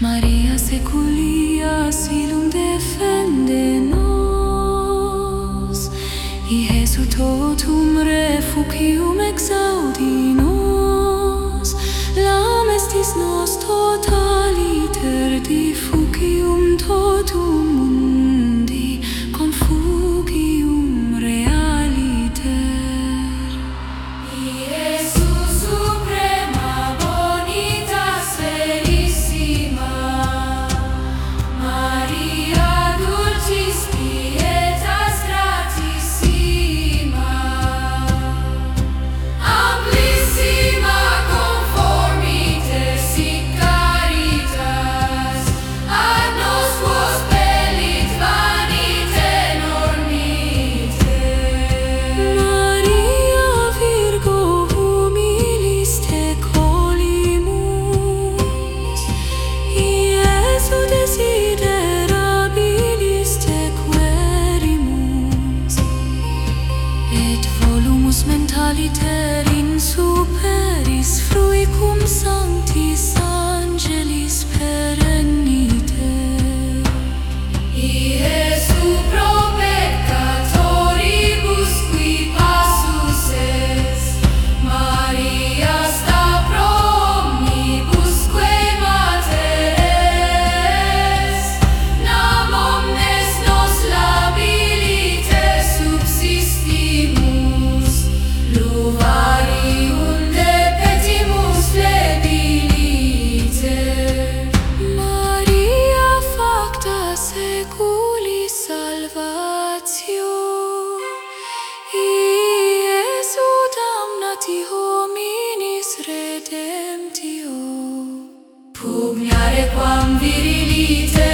Maria seculia silum defende nos. Jesu totum refugium exaudi nos. Lam estis nos totaliter diffugium totum solitaire. sognare quando virilite